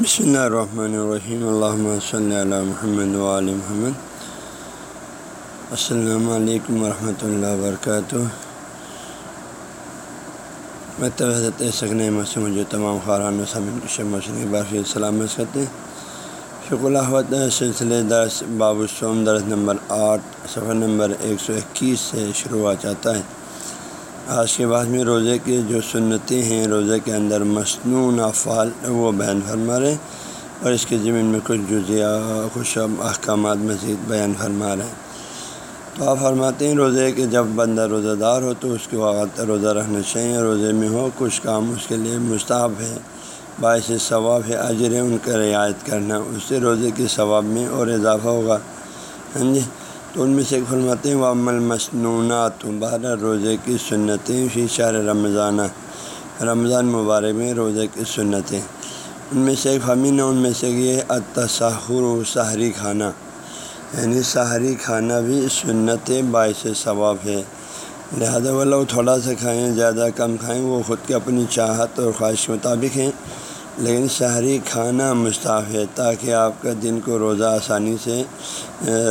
بسم اللہ الرحمن الرحیم اللہ صلی اللہ محمد علیہ محمد السلام علیکم ورحمۃ اللہ وبرکاتہ میں طبیعت سکن مسلم جو تمام خاران وسلم مسلم بارفی سلامت کرتے ہیں۔ شکر اللہ سلسلے درس باب السوم درس نمبر آٹھ، صفحہ نمبر ایک سو اکیس سے شروع ہوا چاہتا ہے۔ آج کے بعد میں روزے کی جو سنتیں ہیں، روزے کے اندر مصنون افعال، وہ بیان فرما رہے ہیں اور اس کے ضمن میں کچھ جزیا کچھ احکامات مزید بیان فرما رہے ہیں۔ تو آپ فرماتے ہیں، روزے کہ جب بندہ روزہ دار ہو تو اس کے وقت روزہ رکھنا چاہیے، روزے میں ہو، کچھ کام اس کے لیے مستحب ہے، باعث ثواب ہے، اجر ہے، ان کا رعایت کرنا، اس سے روزے کے ثواب میں اور اضافہ ہوگا۔ ہاں جی؟ تو ان میں سے فرماتے ہیں وہ عمل مصنوعات بارہ روزے کی سنتیں فی شہر رمضانہ رمضان مبارک میں روزے کی سنتیں۔ ان میں سے ایک فمین ان میں سے یہ اتسحر و سحری کھانا۔ یعنی سحری کھانا بھی سنت باعث ثواب ہے۔ لہذا وہ لوگ تھوڑا سا کھائیں، زیادہ کم کھائیں، وہ خود کے اپنی چاہت اور خواہش کے مطابق ہیں۔ لیکن شہری کھانا مستعف ہے تاکہ آپ کا دن کو روزہ آسانی سے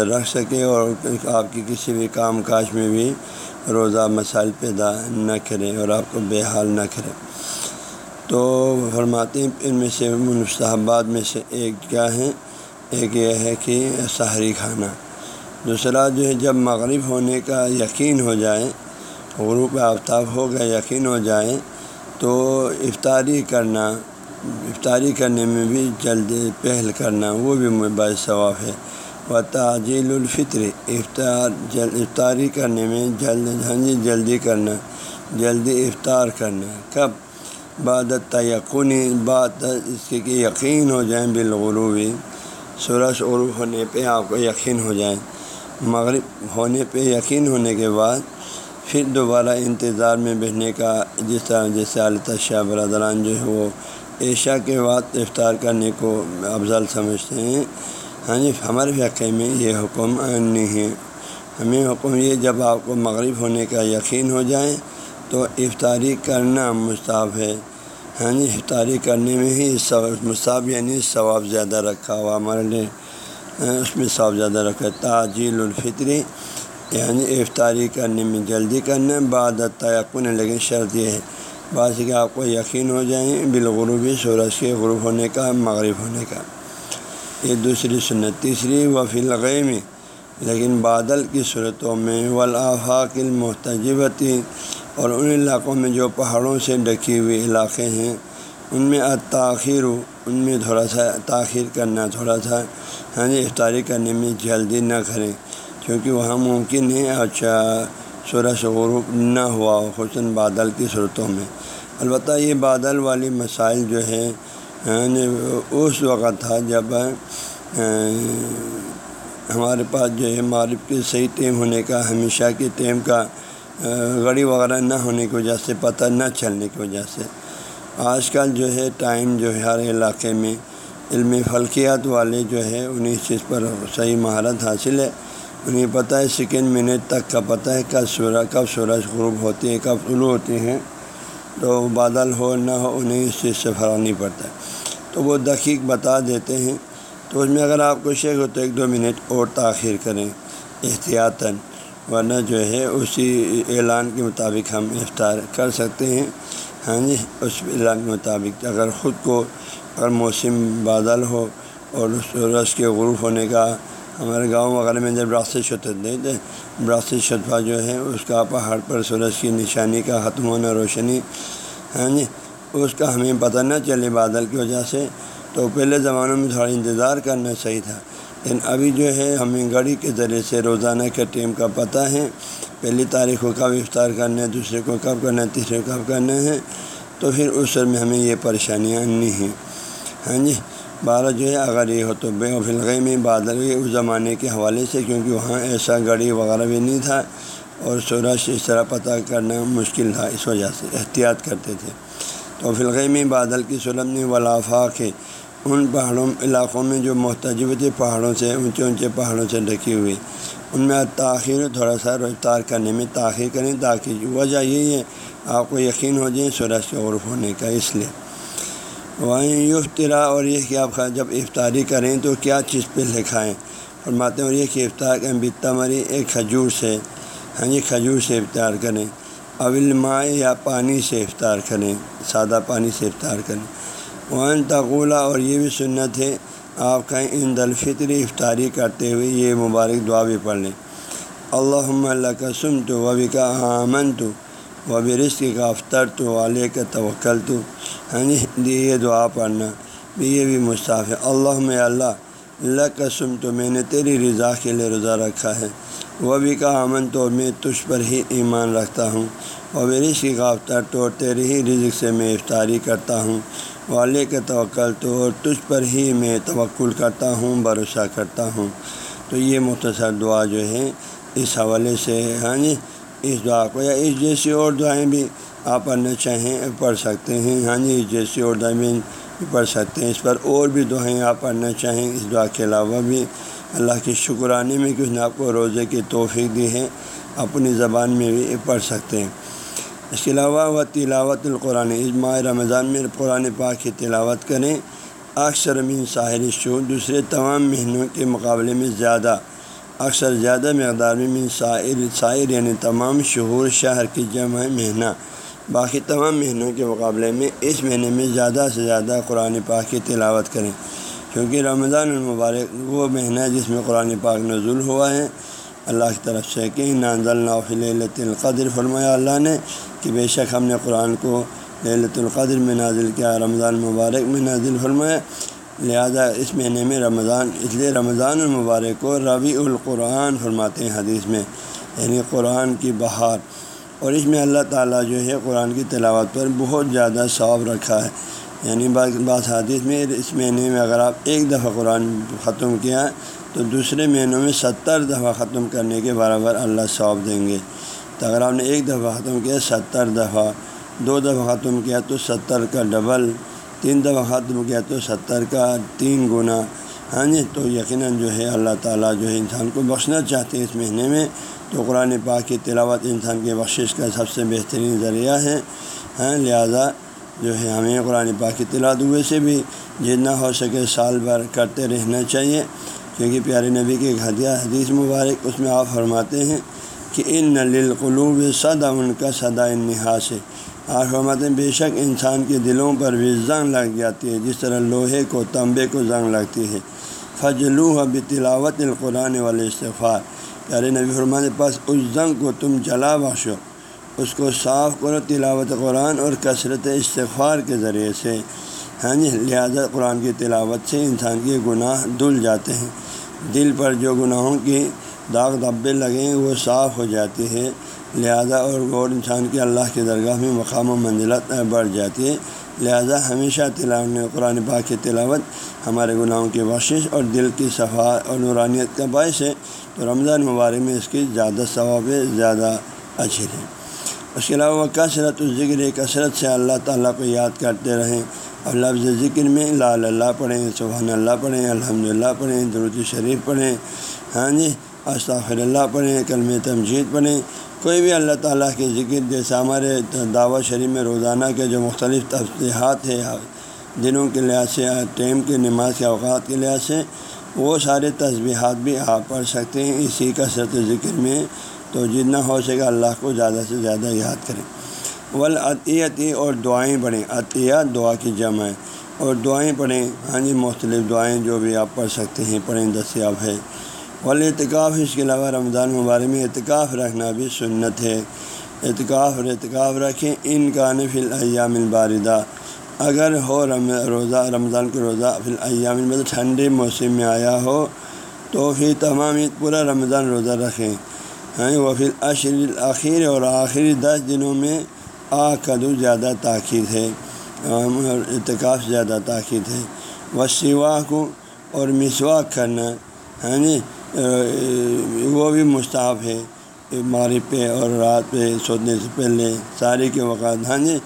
رکھ سکے اور آپ کی کسی بھی کام کاج میں بھی روزہ مسائل پیدا نہ کرے اور آپ کو بے حال نہ کرے۔ تو فرماتے ہیں ان میں سے مستحبات میں سے ایک کیا ہے؟ ایک یہ ہے کہ سحری کھانا۔ دوسرا جو ہے جب مغرب ہونے کا یقین ہو جائے، غروب آفتاب ہو گیا، یقین ہو جائے، تو افطاری کرنا افطاری کرنے میں بھی جلد پہل کرنا، وہ بھی باعث ثواب ہے۔ و تعجیل الفطر، افطار، جل، افطاری کرنے میں جلد ہاں جی جلدی کرنا جلدی افطار کرنا۔ کب؟ بعد تیقنی بات اس کے کہ یقین ہو جائیں بالغروبی سورج عروف ہونے پہ آپ کو یقین ہو جائیں۔ مغرب ہونے پہ یقین ہونے کے بعد پھر دوبارہ انتظار میں بیٹھنے کا جس طرح جیسے علی شاہ برادران جو ہے وہ عشاء کے بعد افطار کرنے کو افضل سمجھتے ہیں۔ ہاں جی ہمارے فقے میں یہ حکم نہیں ہے۔ ہمیں حکم یہ جب آپ کو مغرب ہونے کا یقین ہو جائے تو افطاری کرنا مستعب ہے۔ ہاں جی افطاری کرنے میں ہی مصعب یعنی ثواب زیادہ رکھا ہوا ہمارے لیے۔ ہاں، اس میں ثواب زیادہ رکھا تاجیل الفطری یعنی افطاری کرنے میں جلدی کرنا، بعد تیقن لیکن شرط یہ ہے۔ بعض کہ آپ کو یقین ہو جائیں بالغروبی سورج کے غروب ہونے کا، مغرب ہونے کا۔ یہ دوسری سنت، تیسری و فلغے میں لیکن بادل کی صورتوں میں ولاحاق المحتجبتی اور ان علاقوں میں جو پہاڑوں سے ڈکی ہوئے علاقے ہیں، ان میں تاخیر ان میں تھوڑا سا تاخیر کرنا، تھوڑا سا ہاں جی افطاری کرنے میں جلدی نہ کریں۔ کیونکہ وہاں ممکن ہے اچھا سورج غروب نہ ہوا حسن بادل کی صورتوں میں۔ البتہ یہ بادل والی مسائل جو ہے یعنی اس وقت تھا جب ہمارے پاس جو ہے معرف کے صحیح ٹیم ہونے کا، ہمیشہ کے ٹیم کا گڑی وغیرہ نہ ہونے کی وجہ سے، پتہ نہ چلنے کی وجہ سے۔ آج کل جو ہے، ٹائم جو ہے، ہر علاقے میں علمی فلکیات والے جو ہے، انہیں چیز پر صحیح مہارت حاصل ہے۔ انہیں پتہ ہے سیکنڈ منٹ تک کا پتہ ہے کب سورج کب سورج غروب ہوتی ہے کب طلوع ہوتی ہیں۔ تو بادل ہو نہ ہو انہیں اس چیز سے فرق نہیں پڑتا۔ تو وہ دقیق بتا دیتے ہیں۔ تو اس میں اگر آپ کو شیخ ہو تو ایک دو منٹ اور تاخیر کریں۔ احتیاطاً، ورنہ جو ہے اسی اعلان کے مطابق ہم افطار کر سکتے ہیں۔ ہاں جی اس اعلان کے مطابق اگر خود کو اگر موسم بادل ہو اور سورج کے غروب ہونے کا ہمارے گاؤں وغیرہ میں جب راستے شت ہوتے تھے راستے شتفا جو ہے، اس کا پہاڑ پر سورج کی نشانی کا ختم ہونا روشنی ہاں جی اس کا ہمیں پتہ نہ چلے بادل کی وجہ سے۔ تو پہلے زمانوں میں تھوڑا انتظار کرنا صحیح تھا، لیکن ابھی جو ہے، ہمیں گاڑی کے ذریعے سے روزانہ کے ٹیم کا پتہ ہے۔ پہلی تاریخ کو کب افطار کرنا ہے، دوسرے کو کب کرنا ہے، تیسرے کو کب کرنا ہے۔ تو پھر اس میں ہمیں یہ پریشانیاں نہیں ہیں ہاں جی۔ بارہ جو ہے، اگر یہ ہو تو بے و فلغے میں بادل اس زمانے کے حوالے سے، کیونکہ وہاں ایسا گاڑی وغیرہ بھی نہیں تھا اور سورج اس طرح پتہ کرنا مشکل تھا، اس وجہ سے احتیاط کرتے تھے۔ تو فلغے میں بادل کی صورت میں ولافاق ہے ان پہاڑوں، علاقوں میں جو محتجب تھے پہاڑوں سے، اونچے اونچے پہاڑوں سے ڈھکی ہوئی۔ ان میں تاخیر تھوڑا سا رفتار کرنے میں تاخیر کریں، تاکہ وجہ یہی ہے، آپ کو یقین ہو جائے سورج کے عرف ہونے کا، اس لیے۔ وہیں یفترا اور یہ کہ آپ جب افطاری کریں تو کیا چیز پہ لکھائیں؟ فرماتے ہیں اور یہ کہ افطار کریں بتا مری ایک کھجور سے ہاں جی کھجور سے افطار کریں۔ اول مائع یا پانی سے افطار کریں، سادہ پانی سے افطار کریں۔ وہاں تقولہ اور یہ بھی سنت ہے، آپ کہیں ان دلفطری افطاری کرتے ہوئے یہ مبارک دعا بھی پڑھ لیں۔ اللہ اللہ کا سن تو وبی کا آمن تو وبی رشق کا افطر تو والے کا توکل تو ہاں جی یہ دعا پڑھنا یہ بھی مصطاف ہے۔ اللہ اللہ اللہ کا سم تو میں نے تیری رضا کے لیے روزہ رکھا ہے۔ وہ بھی کا امن تو میں تجھ پر ہی ایمان رکھتا ہوں۔ اور رشق کا تو تیرے ہی رزق سے میں افطاری کرتا ہوں۔ والے کا توکل تو تجھ پر ہی میں توکل کرتا ہوں، بھروسہ کرتا ہوں۔ تو یہ مختصر دعا جو ہے، اس حوالے سے ہاں جی اس دعا کو، یا اس جیسی اور دعائیں بھی آپ پڑھنا چاہیں پڑھ سکتے ہیں۔ ہاں جی اس جیسی اور دعائیں بھی پڑھ سکتے ہیں۔ اس پر اور بھی دعائیں آپ پڑھنا چاہیں، اس دعا کے علاوہ بھی۔ اللہ کے شکرانے میں کچھ نے آپ کو روزے کی توفیق دی ہے۔ اپنی زبان میں بھی پڑھ سکتے ہیں۔ اس کے علاوہ وہ تلاوت القرآن اجماع رمضان میں قرآن پاک کی تلاوت کریں۔ اکثر من ساحل شو دوسرے تمام مہینوں کے مقابلے میں زیادہ۔ اکثر زیادہ مقدار میں من سائر سائر یعنی تمام شہور، شہر کی جمع مہینہ۔ باقی تمام مہینوں کے مقابلے میں اس مہینے میں زیادہ سے زیادہ قرآن پاک کی تلاوت کریں۔ کیونکہ رمضان المبارک وہ مہینہ ہے جس میں قرآن پاک نزول ہوا ہے۔ اللہ کی طرف سے کہ نانزل نافل القدر فرمایا اللہ نے کہ بے شک ہم نے قرآن کو للت القدر میں نازل کیا، رمضان المبارک میں نازل فرمایا۔ لہذا اس مہینے میں رمضان، اس لیے رمضان المبارک کو ربیع القرآن فرماتے ہیں حدیث میں یعنی قرآن کی بہار۔ اور اس میں اللہ تعالیٰ جو ہے قرآن کی تلاوت پر بہت زیادہ ثواب رکھا ہے۔ یعنی بعض حادث میں اس مہینے میں اگر آپ ایک دفعہ قرآن ختم کیا تو دوسرے مہینوں میں ستر دفعہ ختم کرنے کے برابر اللہ ثواب دیں گے۔ تو اگر آپ نے ایک دفعہ ختم کیا ستر دفعہ، دو دفعہ ختم کیا تو ستر کا ڈبل، تین دفعہ ختم کیا تو ستر کا تین گنا۔ ہاں جی تو یقیناً جو ہے اللہ تعالیٰ جو ہے انسان کو بخشنا چاہتے ہیں اس مہینے میں، تو قرآن پاک کی تلاوت انسان کے بخشش کا سب سے بہترین ذریعہ ہے ہاں لہٰذا جو ہے ہمیں قرآن پاک کی تلاوت ہوئے سے بھی جتنا ہو سکے سال بھر کرتے رہنا چاہیے، کیونکہ پیارے نبی کے ہدیہ حدیث مبارک اس میں آپ فرماتے ہیں کہ ان للقلوب صدا ان کا صدا انحا سے آپ فرماتے ہیں بے شک انسان کے دلوں پر بھی زنگ لگ جاتی ہے، جس طرح لوہے کو تمبے کو زنگ لگتی ہے۔ فضلو اب تلاوت القرآن والے استفار پیارے نبی فرمان پاس اس زنگ کو تم جلا بخشو۔ اس کو صاف کرو تلاوت قرآن اور کثرت استغفار کے ذریعے سے۔ ہاں جی لہٰذا قرآن کی تلاوت سے انسان کے گناہ دھل جاتے ہیں۔ دل پر جو گناہوں کی داغ دبے لگیں وہ صاف ہو جاتی ہے لہذا اور غور انسان کی اللہ کی درگاہ میں مقام و منزلت بڑھ جاتی ہے۔ لہذا ہمیشہ تلاوت قرآن پاک کی تلاوت ہمارے گناہوں کی بخشش اور دل کی صفا اور نورانیت کا باعث ہے تو رمضان مبارک میں اس کی زیادہ ثواب زیادہ اچھی ہے اس کے علاوہ کثرت ذکر کثرت سے اللہ تعالیٰ کو یاد کرتے رہیں اور لفظ ذکر میں لا اللہ پڑھیں، سبحان اللہ پڑھیں الحمد للہ پڑھیں، درود شریف پڑھیں ہاں جی استغفر اللہ پڑھیں کلم تمجید پڑھیں کوئی بھی اللہ تعالیٰ کے ذکر جیسے ہمارے دعوت شریف میں روزانہ کے جو مختلف تفصیحات ہے دنوں کے لحاظ سے، ٹیم کے نماز کے اوقات کے لحاظ سے، وہ سارے تصبیحات بھی آپ پڑھ سکتے ہیں۔ اسی کا ذکر میں تو جتنا ہو سکے، اللہ کو زیادہ سے زیادہ یاد کریں۔ ولعطیتی اور دعائیں پڑھیں۔ عطیہ دعا کی جمع اور دعائیں پڑھیں۔ ہاں جی مختلف دعائیں جو بھی آپ پڑھ سکتے ہیں، پڑھیں۔ دستیاب ہے۔ اعتکاف اس کے علاوہ رمضان مبارک میں اعتکاف رکھنا بھی سنت ہے۔ اعتکاف اور اعتکاف رکھیں، ان کا نفل ایام الباردہ۔ اگر ہو رم، روزہ، رمضان کے روزہ پھر ایام مطلب ٹھنڈے موسم میں آیا ہو، تو پھر تمام پورا رمضان روزہ رکھیں۔ ہاں وہ پھر اشر آخر اور آخری دس دنوں میں آ کدو زیادہ تاخیر ہے۔ اعتکاف زیادہ تاخیر ہے۔ وہ سوا کو اور مسواک کرنا ہاں جی؟ وہ بھی مستعب ہے، مغرب پہ اور رات پہ سونے سے پہلے سارے کے وقت ہاں جی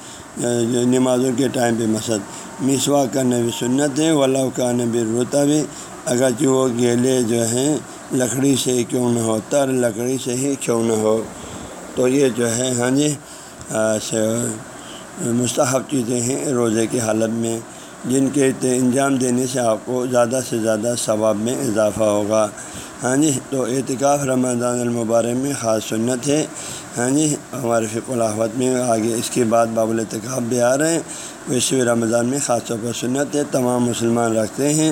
نمازوں کے ٹائم پہ مسد مسوا کرنا بھی سنت ہے ولا کا بھی روتا بھی اگرچہ وہ گیلے جو ہیں، لکڑی سے کیوں نہ ہو، تر لکڑی سے ہی کیوں نہ ہو۔ تو یہ جو ہے ہاں جی مستحب چیزیں ہیں روزے کی حالت میں۔ جن کے انجام دینے سے آپ کو زیادہ سے زیادہ ثواب میں اضافہ ہوگا۔ ہاں جی تو اعتکاف رمضان المبارک میں خاص سنت ہے۔ ہاں جی ہمارے فق الحوت میں آگے اس کے بعد باب الاتکاف بھی آ رہے ہیں۔ ویسے رمضان میں خاص طور پر سنت ہے، تمام مسلمان رکھتے ہیں۔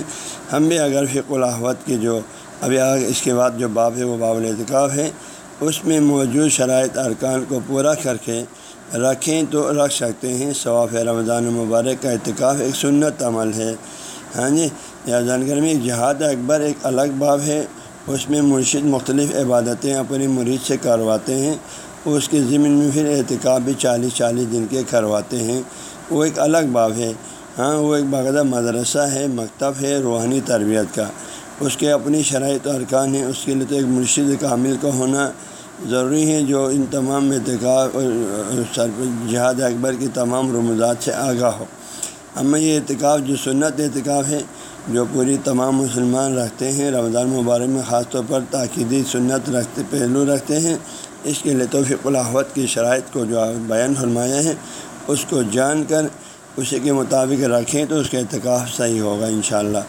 ہم بھی اگر فق الحوت کی جو ابھی آگے اس کے بعد جو باب ہے، وہ باب الاتکاف ہے، اس میں موجود شرائط، ارکان کو پورا کر کے رکھیں تو رکھ سکتے ہیں۔ ثواف رمضان المبارک کا اتکاف ایک سنت عمل ہے۔ ہاں جی یا جانکاری میں جہاد اکبر ایک الگ باب ہے۔ اس میں مرشد مختلف عبادتیں اپنی مرید سے کرواتے ہیں۔ اس کے ضمن میں پھر احتکاب بھی چالیس چالیس دن کے کرواتے ہیں۔ وہ ایک الگ باب ہے۔ ہاں وہ ایک باقاعدہ مدرسہ ہے، مکتب ہے، روحانی تربیت کا۔ اس کے اپنی شرائط ارکان ہیں۔ اس کے لیے تو ایک مرشد کامل کا ہونا ضروری ہے جو ان تمام اعتکاب جہاد اکبر کی تمام رمضات سے آگاہ ہو۔ اما یہ اعتکاف جو سنت اعتکاف ہے جو پوری تمام مسلمان رکھتے ہیں، رمضان مبارک میں خاص طور پر تاکیدی سنت رکھتے، پہلو رکھتے ہیں، اس کے لیے توفیق الحوت کی شرائط کو جو بیان فرمایا ہے، اس کو جان کر، اسی کے مطابق رکھیں تو اس کا اعتکاف صحیح ہوگا انشاءاللہ۔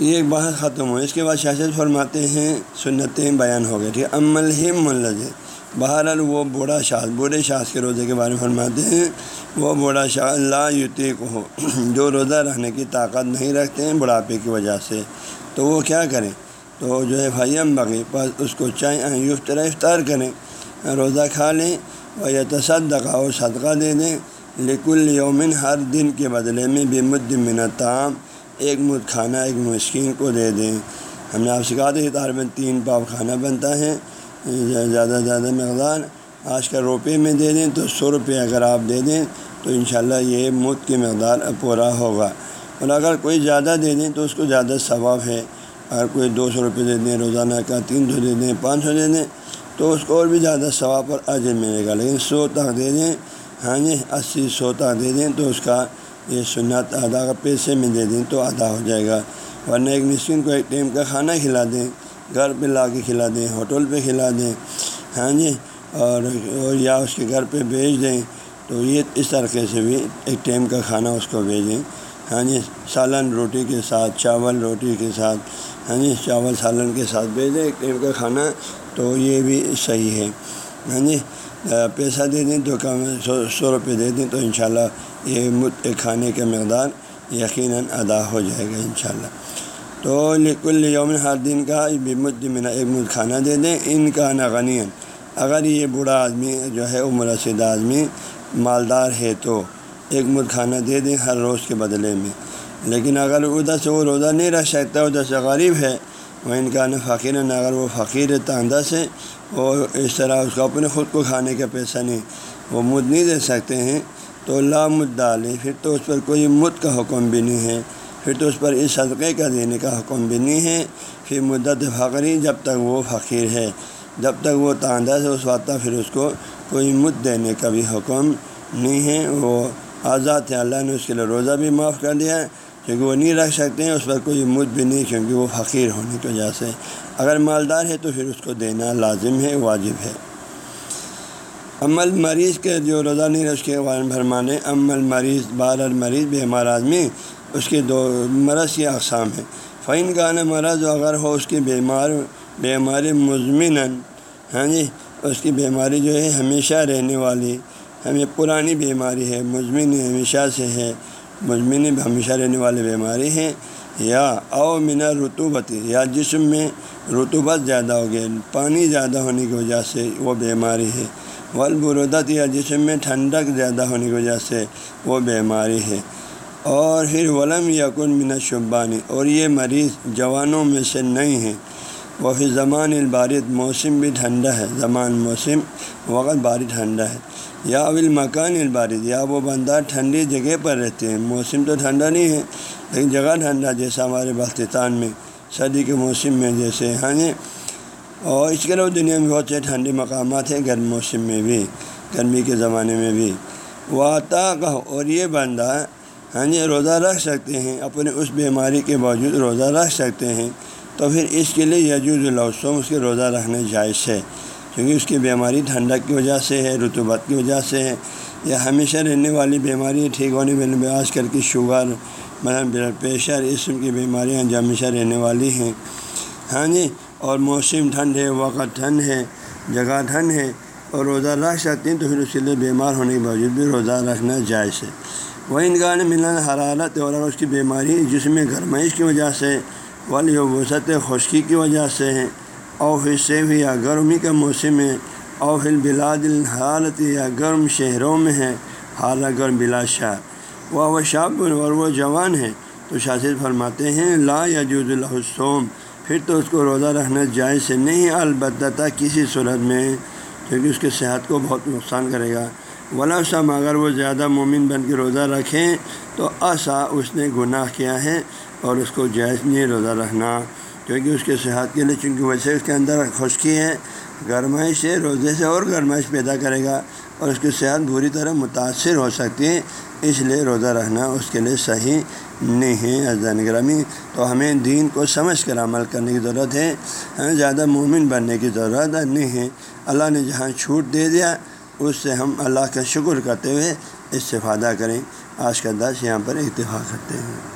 یہ ایک بحث ختم ہو اس کے بعد شاشت فرماتے ہیں، سنتیں بیان ہو گئی۔ ٹھیک۔ عمل ہی ملز بہرحال وہ بوڑھا شاذ بوڑھے شاذ کے روزے کے بارے میں فرماتے ہیں۔ وہ بوڑھا شاہ اللہ یوتی کو ہو جو روزہ رہنے کی طاقت نہیں رکھتے ہیں بڑھاپے کی وجہ سے۔ تو وہ کیا کریں؟ تو جو ہے، فیم بغی، پس اس کو چاہیں یفترا، افطار کریں۔ روزہ کھا لیں اور یا تصدقہ اور صدقہ دے دیں۔ لیکن یومن ہر دن کے بدلے میں بے مد منتام ایک مد کھانا، ایک مسکین کو دے دیں۔ ہم نے آپ سکھا دیں اتار میں تین پاؤ کھانا بنتا ہے، زیادہ زیادہ مقدار۔ آج کا روپے میں دے دیں تو سو روپے اگر آپ دے دیں تو انشاءاللہ یہ مد کی مقدار پورا ہوگا۔ اور اگر کوئی زیادہ دے دیں تو اس کو زیادہ ثواب ہے۔ اگر کوئی دو سو روپئے دے دیں، روزانہ کا تین سو دے دیں، پانچ سو دے دیں تو اس کو اور بھی زیادہ ثواب اور عجر ملے گا۔ لیکن سو تک دے دیں ہاں جی اسی سو تک دے دیں تو اس کا یہ سنت ادا کا پیسے میں دے دیں تو ادا ہو جائے گا۔ ورنہ ایک مسکین کو ایک ٹائم کا کھانا کھلا دیں، گھر پہ لا کے کھلا دیں، ہوٹل پہ کھلا دیں ہاں جی؟ اور یا اس کے گھر پہ بھیج دیں تو یہ اس طریقے سے بھی ایک ٹائم کا کھانا اس کو بھیجیں۔ ہاں جی؟ سالن روٹی کے ساتھ، چاول روٹی کے ساتھ ہاں جی؟ چاول سالن کے ساتھ بھیج دیں ایک ٹائم کا کھانا تو یہ بھی صحیح ہے۔ ہاں جی؟ پیسہ دے دیں تو کم سو سو روپئے دے دیں تو انشاءاللہ یہ مت کھانے کا مقدار یقیناً ادا ہو جائے گا انشاءاللہ۔ تو لکل یوم ہر دن کا مد منا ایک مد کھانا دے دیں، ان کا نغنی اگر یہ بوڑھا آدمی جو ہے، عمر رسید آدمی مالدار ہے تو ایک مد کھانا دے دیں ہر روز کے بدلے میں۔ لیکن اگر ادھر سے وہ روزہ نہیں رہ سکتا، ادھر سے غریب ہے، وہ ان کا نہ فقیر اگر وہ فقیر تاندہ سے وہ اس طرح اس کو اپنے خود کو کھانے کا پیسہ نہیں، وہ مد نہیں دے سکتے ہیں۔ تو مد ڈالیں پھر تو اس پر کوئی مد کا حکم بھی نہیں ہے۔ پھر تو اس پر اس صدقے کا دینے کا حکم بھی نہیں ہے۔ پھر مدت فقری جب تک وہ فقیر ہے۔ جب تک وہ تاندہ سے اس وقت پھر اس کو کوئی مد دینے کا بھی حکم نہیں ہے۔ وہ آزاد ہے اللہ نے اس کے لیے روزہ بھی معاف کر دیا ہے۔ کیونکہ وہ نہیں رکھ سکتے ہیں، اس پر کوئی مد بھی نہیں، کیونکہ وہ فقیر ہونے کی وجہ سے۔ اگر مالدار ہے تو پھر اس کو دینا لازم ہے، واجب ہے۔ عمل مریض کے جو روزہ نہیں اس کے بارے فرمانے عمل مریض بار مریض بیمار آدمی اس کے دو مرض کی اقسام ہیں۔ فعین کا نا مرض، اگر ہو اس کی بیمار، بیماری مضمن ہاں جی اس کی بیماری جو ہے ہمیشہ رہنے والی ہمیں پرانی بیماری ہے مضمن ہمیشہ سے ہے مضمن ہمیشہ رہنے والی بیماری ہے، یا او منا رتوبتی یا جسم میں رتوبت زیادہ ہو گیا، پانی زیادہ ہونے کی وجہ سے وہ بیماری ہے۔ ولبرودت یا جسم میں ٹھنڈک زیادہ ہونے کی وجہ سے وہ بیماری ہے۔ اور پھر ولم یقن من شبانی اور یہ مریض جوانوں میں سے نہیں ہے۔ وہ پھر زمان البارد، موسم بھی ٹھنڈا ہے۔ زمان موسم، وقت باری ٹھنڈا ہے۔ یا اول مکان البارد، یا وہ بندہ ٹھنڈی جگہ پر رہتے ہیں۔ موسم تو ٹھنڈا نہیں ہے، لیکن جگہ ٹھنڈا جیسا ہمارے بلتستان میں۔ سردی کے موسم میں جیسے ہاں جی؟ اور اس کے علاوہ دنیا میں بہت سے ٹھنڈے مقامات ہیں گرم موسم میں بھی، گرمی کے زمانے میں بھی۔ وہ آتا اور یہ بندہ ہاں جی روزہ رکھ سکتے ہیں، اپنے اس بیماری کے باوجود روزہ رکھ سکتے ہیں۔ تو پھر اس کے لیے یجوز الوسوم اس کے روزہ رکھنے جائز ہے۔ کیونکہ اس کی بیماری ٹھنڈک کی وجہ سے ہے رتوبت کی وجہ سے ہے۔ یا ہمیشہ رہنے والی بیماری ٹھیک ہونے والے آج کل کی شوگر مثلاً بلڈ پریشر اسم کی بیماریاں جو رہنے والی ہیں۔ ہاں جی اور موسم ٹھنڈ ہے، وقت ٹھنڈ ہے، جگہ ٹھنڈ ہے، اور روزہ رکھ سکتے ہیں تو پھر اس کے لیے بیمار ہونے کے باوجود بھی روزہ رکھنا جائز ہے۔ وہ ان کا ملنا حرارت اور اس کی بیماری جس میں گرمائش کی وجہ سے والی وسط خشکی کی وجہ سے ہے، او پھر سیب یا گرمی کا موسم ہے، او پھر بلاد الحالت یا گرم شہروں میں ہے حالہ گرم بلا شاہ وہ شاب اور وہ جوان ہے تو شاثر فرماتے ہیں، لا یا الحسوم پھر تو اس کو روزہ رکھنا جائز سے نہیں، البتہ کسی صورت میں، کیونکہ اس کے صحت کو بہت نقصان کرے گا۔ ولا سم اگر وہ زیادہ مومن بن کے روزہ رکھیں تو ایسا اس نے گناہ کیا ہے اور اس کو جائز نہیں روزہ رکھنا۔ کیونکہ اس کے صحت کے لیے، چونکہ ویسے اس کے اندر خشکی ہے، گرمائش ہے روزے سے اور گرمائش پیدا کرے گا۔ اور اس کی صحت بری طرح متاثر ہو سکتی ہے، اس لیے روزہ رہنا اس کے لیے صحیح نہیں ہے۔ ازان گرامی، تو ہمیں دین کو سمجھ کر عمل کرنے کی ضرورت ہے۔ ہمیں زیادہ مومن بننے کی ضرورت نہیں ہے۔ اللہ نے جہاں چھوٹ دے دیا، اس سے ہم اللہ کا شکر کرتے ہوئے استفادہ کریں۔ آج کا دس یہاں پر اتفاق کرتے ہیں۔